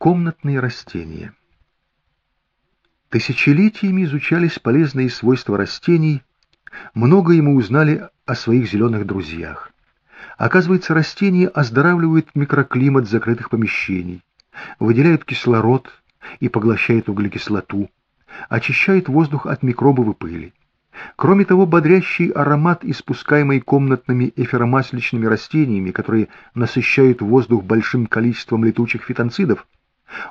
Комнатные растения. Тысячелетиями изучались полезные свойства растений, много ему узнали о своих зеленых друзьях. Оказывается, растения оздоравливают микроклимат закрытых помещений, выделяют кислород и поглощают углекислоту, очищают воздух от микробов и пыли. Кроме того, бодрящий аромат, испускаемый комнатными эфиромасличными растениями, которые насыщают воздух большим количеством летучих фитонцидов,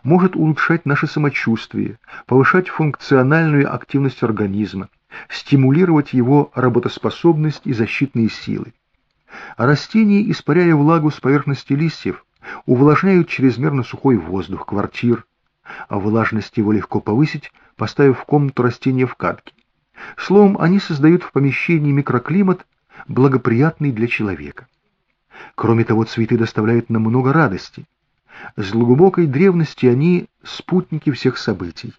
может улучшать наше самочувствие, повышать функциональную активность организма, стимулировать его работоспособность и защитные силы. Растения, испаряя влагу с поверхности листьев, увлажняют чрезмерно сухой воздух квартир, а влажность его легко повысить, поставив в комнату растения в катке. Словом, они создают в помещении микроклимат, благоприятный для человека. Кроме того, цветы доставляют нам много радости. С глубокой древности они — спутники всех событий.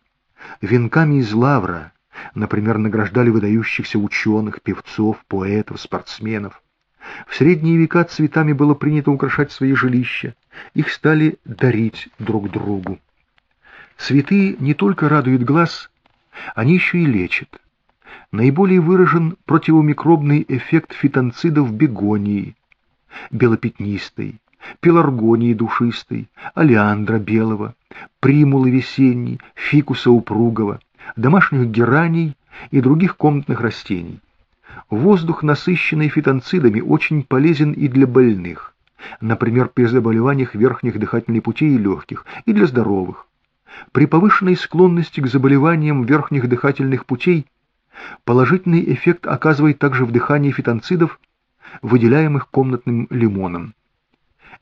Венками из лавра, например, награждали выдающихся ученых, певцов, поэтов, спортсменов. В средние века цветами было принято украшать свои жилища, их стали дарить друг другу. Цветы не только радуют глаз, они еще и лечат. Наиболее выражен противомикробный эффект фитонцидов бегонии, белопятнистой, пеларгонии душистой, алиандра белого, примулы весенней, фикуса упругого, домашних гераний и других комнатных растений. Воздух, насыщенный фитонцидами, очень полезен и для больных, например, при заболеваниях верхних дыхательных путей и легких, и для здоровых. При повышенной склонности к заболеваниям верхних дыхательных путей положительный эффект оказывает также вдыхание фитонцидов, выделяемых комнатным лимоном.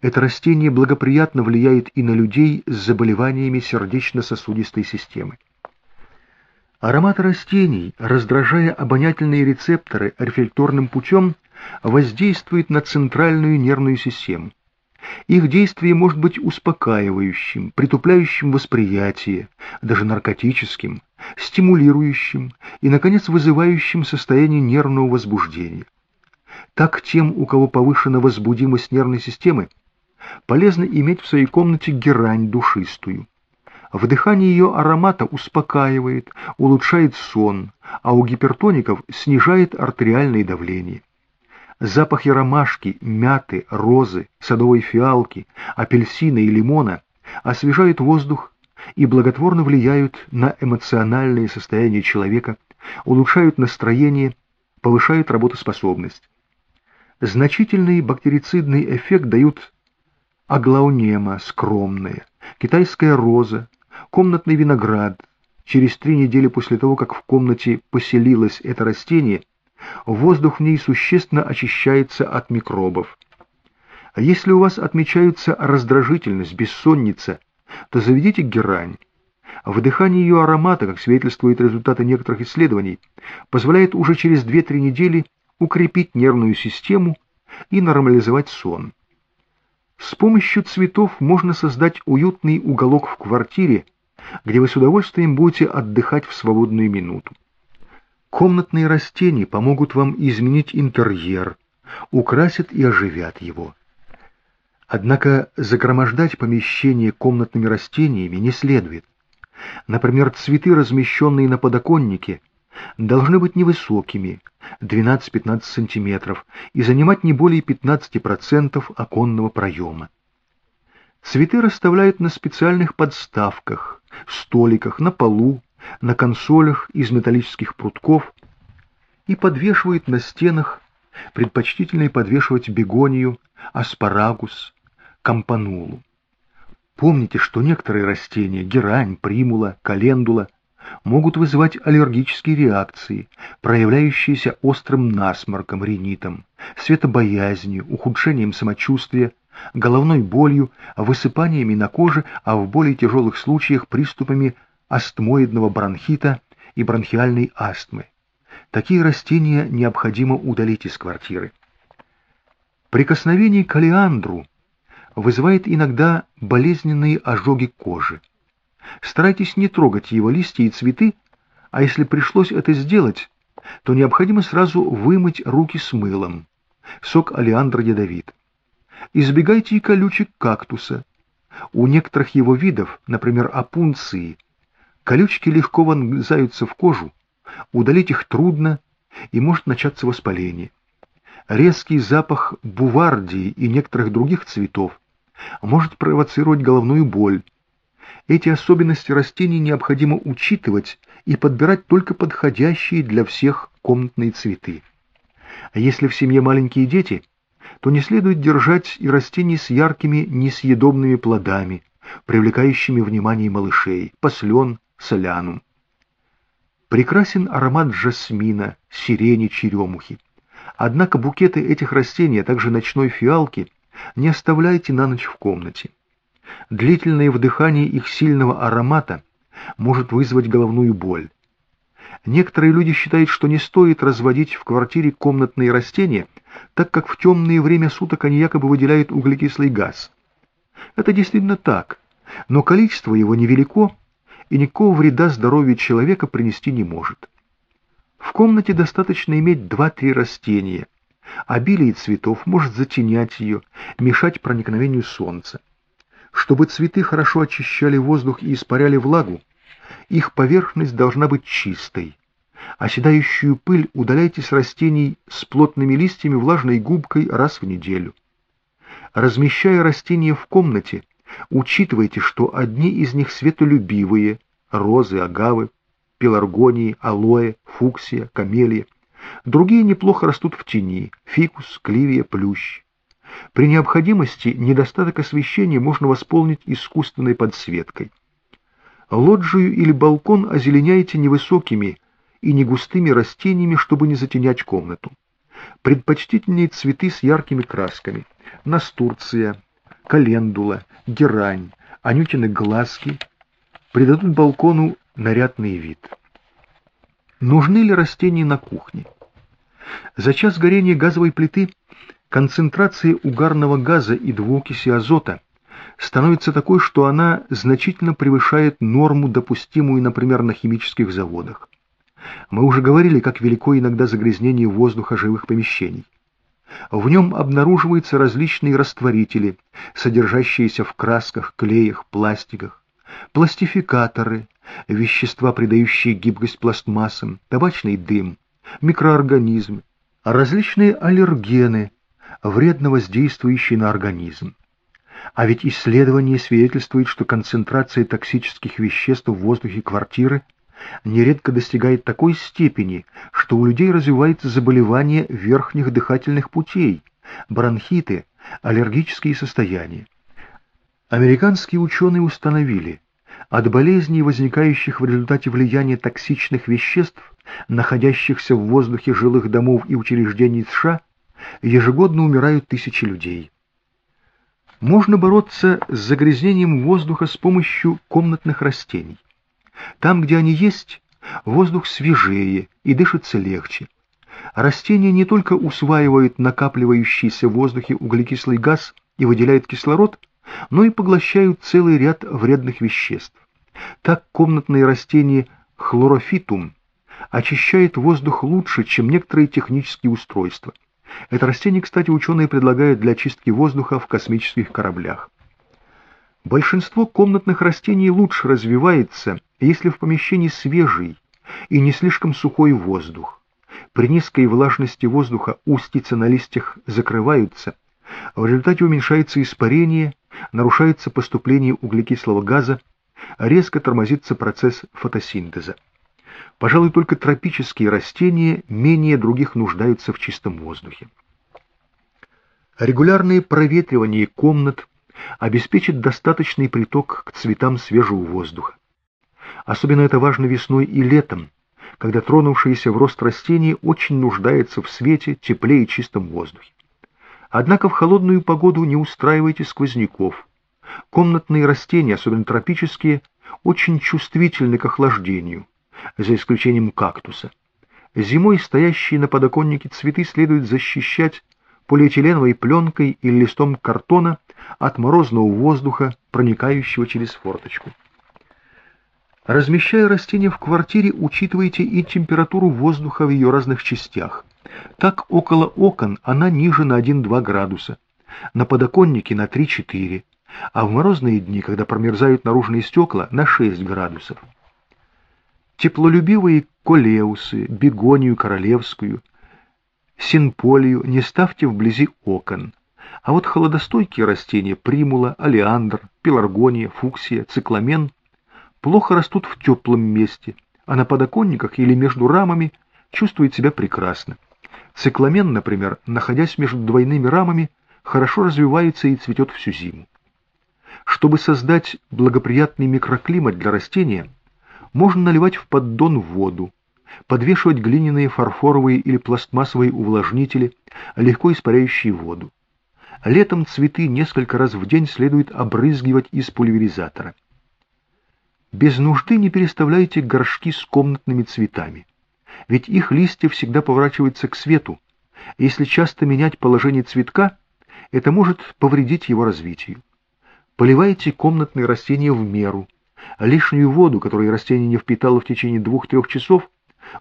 Это растение благоприятно влияет и на людей с заболеваниями сердечно-сосудистой системы. Аромат растений, раздражая обонятельные рецепторы рефлекторным путем, воздействует на центральную нервную систему. Их действие может быть успокаивающим, притупляющим восприятие, даже наркотическим, стимулирующим и, наконец, вызывающим состояние нервного возбуждения. Так тем, у кого повышена возбудимость нервной системы, полезно иметь в своей комнате герань душистую. Вдыхание ее аромата успокаивает, улучшает сон, а у гипертоников снижает артериальное давление. Запахи ромашки, мяты, розы, садовой фиалки, апельсина и лимона освежают воздух и благотворно влияют на эмоциональное состояние человека, улучшают настроение, повышают работоспособность. Значительный бактерицидный эффект дают аглаунема скромная, китайская роза, комнатный виноград. Через три недели после того, как в комнате поселилось это растение, воздух в ней существенно очищается от микробов. А если у вас отмечаются раздражительность, бессонница, то заведите герань. Вдыхание ее аромата, как свидетельствуют результаты некоторых исследований, позволяет уже через 2-3 недели укрепить нервную систему и нормализовать сон. С помощью цветов можно создать уютный уголок в квартире, где вы с удовольствием будете отдыхать в свободную минуту. Комнатные растения помогут вам изменить интерьер, украсят и оживят его. Однако загромождать помещение комнатными растениями не следует. Например, цветы, размещенные на подоконнике, должны быть невысокими, 12-15 см, и занимать не более 15% оконного проема. Цветы расставляют на специальных подставках, столиках, на полу, на консолях из металлических прутков и подвешивают на стенах, предпочтительно подвешивать бегонию, аспарагус, кампанулу. Помните, что некоторые растения, герань, примула, календула, могут вызывать аллергические реакции, проявляющиеся острым насморком, ринитом, светобоязнью, ухудшением самочувствия, головной болью, высыпаниями на коже, а в более тяжелых случаях приступами астмоидного бронхита и бронхиальной астмы. Такие растения необходимо удалить из квартиры. Прикосновение к алиандру вызывает иногда болезненные ожоги кожи. Старайтесь не трогать его листья и цветы, а если пришлось это сделать, то необходимо сразу вымыть руки с мылом. Сок алиандра ядовит. Избегайте и колючек кактуса. У некоторых его видов, например, опунции, колючки легко вонзаются в кожу, удалить их трудно и может начаться воспаление. Резкий запах бувардии и некоторых других цветов может провоцировать головную боль. Эти особенности растений необходимо учитывать и подбирать только подходящие для всех комнатные цветы. А если в семье маленькие дети, то не следует держать и растений с яркими несъедобными плодами, привлекающими внимание малышей, послен, солянум. Прекрасен аромат жасмина, сирени, черемухи. Однако букеты этих растений, а также ночной фиалки не оставляйте на ночь в комнате. Длительное вдыхание их сильного аромата может вызвать головную боль. Некоторые люди считают, что не стоит разводить в квартире комнатные растения, так как в темное время суток они якобы выделяют углекислый газ. Это действительно так, но количество его невелико и никакого вреда здоровью человека принести не может. В комнате достаточно иметь 2-3 растения. Обилие цветов может затенять ее, мешать проникновению солнца. Чтобы цветы хорошо очищали воздух и испаряли влагу, их поверхность должна быть чистой. Оседающую пыль удаляйте с растений с плотными листьями влажной губкой раз в неделю. Размещая растения в комнате, учитывайте, что одни из них светолюбивые – розы, агавы, пеларгонии, алоэ, фуксия, камелия. Другие неплохо растут в тени – фикус, кливия, плющ. При необходимости недостаток освещения можно восполнить искусственной подсветкой. Лоджию или балкон озеленяйте невысокими и негустыми растениями, чтобы не затенять комнату. Предпочтительнее цветы с яркими красками. Настурция, календула, герань, анютины глазки придадут балкону нарядный вид. Нужны ли растения на кухне? За час горения газовой плиты концентрация угарного газа и двуокиси азота становится такой, что она значительно превышает норму, допустимую, например, на химических заводах. Мы уже говорили, как велико иногда загрязнение воздуха живых помещений. В нем обнаруживаются различные растворители, содержащиеся в красках, клеях, пластиках, пластификаторы, вещества, придающие гибкость пластмассам, табачный дым, микроорганизмы, различные аллергены, вредно воздействующие на организм. А ведь исследования свидетельствуют, что концентрация токсических веществ в воздухе квартиры нередко достигает такой степени, что у людей развивается заболевание верхних дыхательных путей, бронхиты, аллергические состояния. Американские ученые установили, от болезней, возникающих в результате влияния токсичных веществ, находящихся в воздухе жилых домов и учреждений США, ежегодно умирают тысячи людей. Можно бороться с загрязнением воздуха с помощью комнатных растений. Там, где они есть, воздух свежее и дышится легче. Растения не только усваивают накапливающийся в воздухе углекислый газ и выделяют кислород, но и поглощают целый ряд вредных веществ. Так комнатные растения хлорофитум очищает воздух лучше, чем некоторые технические устройства. Это растение, кстати, ученые предлагают для очистки воздуха в космических кораблях. Большинство комнатных растений лучше развивается, если в помещении свежий и не слишком сухой воздух. При низкой влажности воздуха устицы на листьях закрываются, в результате уменьшается испарение, нарушается поступление углекислого газа, резко тормозится процесс фотосинтеза. Пожалуй, только тропические растения менее других нуждаются в чистом воздухе. Регулярное проветривание комнат обеспечит достаточный приток к цветам свежего воздуха. Особенно это важно весной и летом, когда тронувшиеся в рост растения очень нуждаются в свете, тепле и чистом воздухе. Однако в холодную погоду не устраивайте сквозняков. Комнатные растения, особенно тропические, очень чувствительны к охлаждению, за исключением кактуса. Зимой стоящие на подоконнике цветы следует защищать полиэтиленовой пленкой или листом картона от морозного воздуха, проникающего через форточку. Размещая растения в квартире, учитывайте и температуру воздуха в ее разных частях. Так около окон она ниже на 1-2 градуса, на подоконнике на 3-4, а в морозные дни, когда промерзают наружные стекла, на 6 градусов. Теплолюбивые колеусы, бегонию королевскую, синполию не ставьте вблизи окон. А вот холодостойкие растения примула, алиандр, пеларгония, фуксия, цикламен плохо растут в теплом месте, а на подоконниках или между рамами чувствует себя прекрасно. Цикламен, например, находясь между двойными рамами, хорошо развивается и цветет всю зиму. Чтобы создать благоприятный микроклимат для растения, можно наливать в поддон воду, подвешивать глиняные, фарфоровые или пластмассовые увлажнители, легко испаряющие воду. Летом цветы несколько раз в день следует обрызгивать из пульверизатора. Без нужды не переставляйте горшки с комнатными цветами, ведь их листья всегда поворачиваются к свету. Если часто менять положение цветка, это может повредить его развитию. Поливайте комнатные растения в меру. Лишнюю воду, которую растение не впитало в течение двух-трех часов,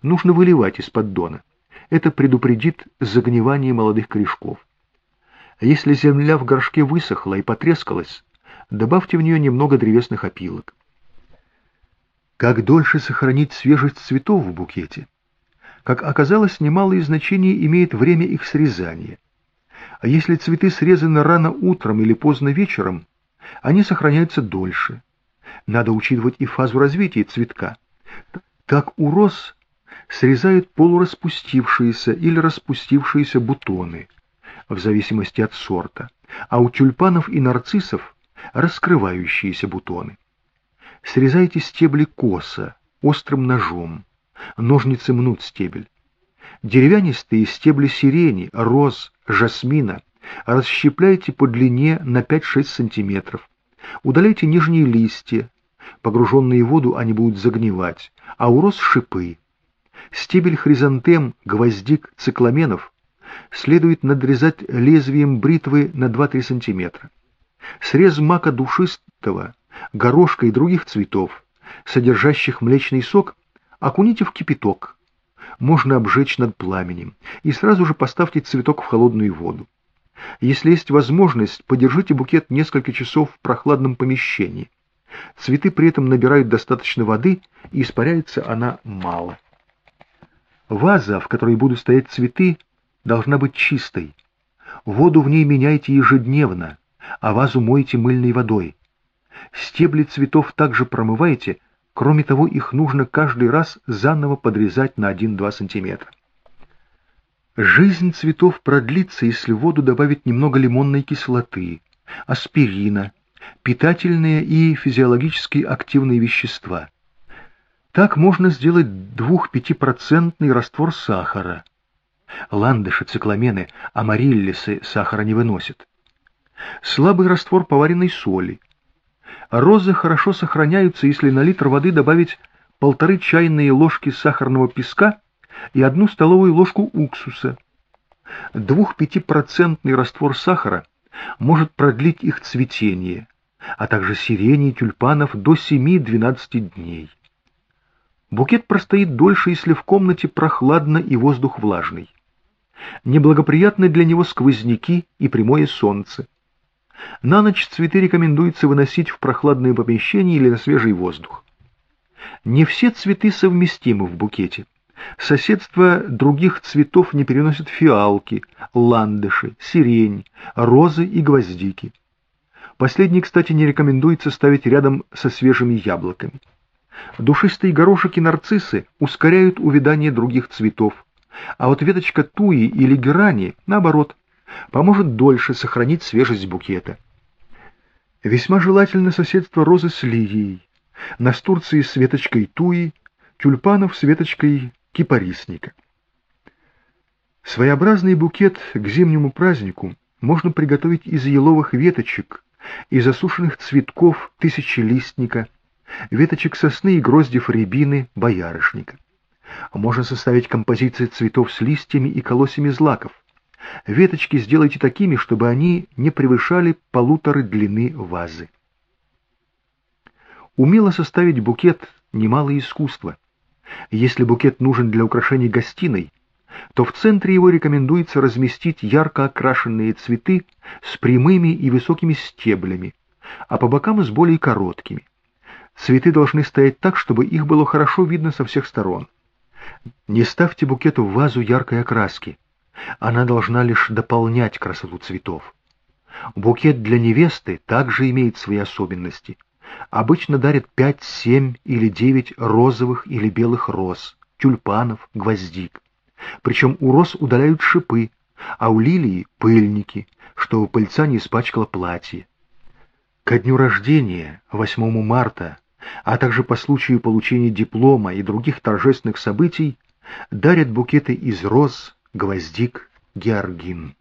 нужно выливать из поддона. Это предупредит загнивание молодых корешков. Если земля в горшке высохла и потрескалась, добавьте в нее немного древесных опилок. Как дольше сохранить свежесть цветов в букете? Как оказалось, немалое значение имеет время их срезания. А если цветы срезаны рано утром или поздно вечером, они сохраняются дольше. Надо учитывать и фазу развития цветка. Так роз срезают полураспустившиеся или распустившиеся бутоны, в зависимости от сорта, а у тюльпанов и нарциссов раскрывающиеся бутоны. Срезайте стебли косо, острым ножом. Ножницы мнут стебель. Деревянистые стебли сирени, роз, жасмина расщепляйте по длине на 5-6 см. Удаляйте нижние листья. Погруженные в воду они будут загнивать, а у роз шипы. Стебель хризантем, гвоздик, цикламенов следует надрезать лезвием бритвы на 2-3 см. Срез мака душистого, горошка и других цветов, содержащих млечный сок, окуните в кипяток. Можно обжечь над пламенем и сразу же поставьте цветок в холодную воду. Если есть возможность, подержите букет несколько часов в прохладном помещении. Цветы при этом набирают достаточно воды, и испаряется она мало. Ваза, в которой будут стоять цветы, должна быть чистой. Воду в ней меняйте ежедневно, а вазу мойте мыльной водой. Стебли цветов также промывайте, кроме того, их нужно каждый раз заново подрезать на 1-2 сантиметра. Жизнь цветов продлится, если в воду добавить немного лимонной кислоты, аспирина, питательные и физиологически активные вещества. Так можно сделать 2-5% раствор сахара. Ландыши, цикламены, амариллисы сахара не выносят. Слабый раствор поваренной соли. Розы хорошо сохраняются, если на литр воды добавить полторы чайные ложки сахарного песка и одну столовую ложку уксуса. Двух-пятипроцентный раствор сахара может продлить их цветение, а также сирени и тюльпанов до 7-12 дней. Букет простоит дольше, если в комнате прохладно и воздух влажный. Неблагоприятны для него сквозняки и прямое солнце. На ночь цветы рекомендуется выносить в прохладное помещение или на свежий воздух. Не все цветы совместимы в букете. Соседство других цветов не переносят фиалки, ландыши, сирень, розы и гвоздики. Последний, кстати, не рекомендуется ставить рядом со свежими яблоками. Душистые горошек и нарциссы ускоряют увядание других цветов, а вот веточка туи или герани, наоборот, поможет дольше сохранить свежесть букета. Весьма желательно соседство розы с лилией, настурции с веточкой туи, тюльпанов с веточкой кипарисника. Своеобразный букет к зимнему празднику можно приготовить из еловых веточек, из засушенных цветков тысячелистника, веточек сосны и гроздев рябины, боярышника. Можно составить композиции цветов с листьями и колосьями злаков. Веточки сделайте такими, чтобы они не превышали полуторы длины вазы. Умело составить букет – немалое искусство – если букет нужен для украшения гостиной, то в центре его рекомендуется разместить ярко окрашенные цветы с прямыми и высокими стеблями, а по бокам с более короткими. Цветы должны стоять так, чтобы их было хорошо видно со всех сторон. Не ставьте букету в вазу яркой окраски. Она должна лишь дополнять красоту цветов. Букет для невесты также имеет свои особенности. Обычно дарят 5, 7 или 9 розовых или белых роз, тюльпанов, гвоздик. Причем у роз удаляют шипы, а у лилии — пыльники, чтобы пыльца не испачкала платье. Ко дню рождения, 8 марта, а также по случаю получения диплома и других торжественных событий, дарят букеты из роз, гвоздик, георгин.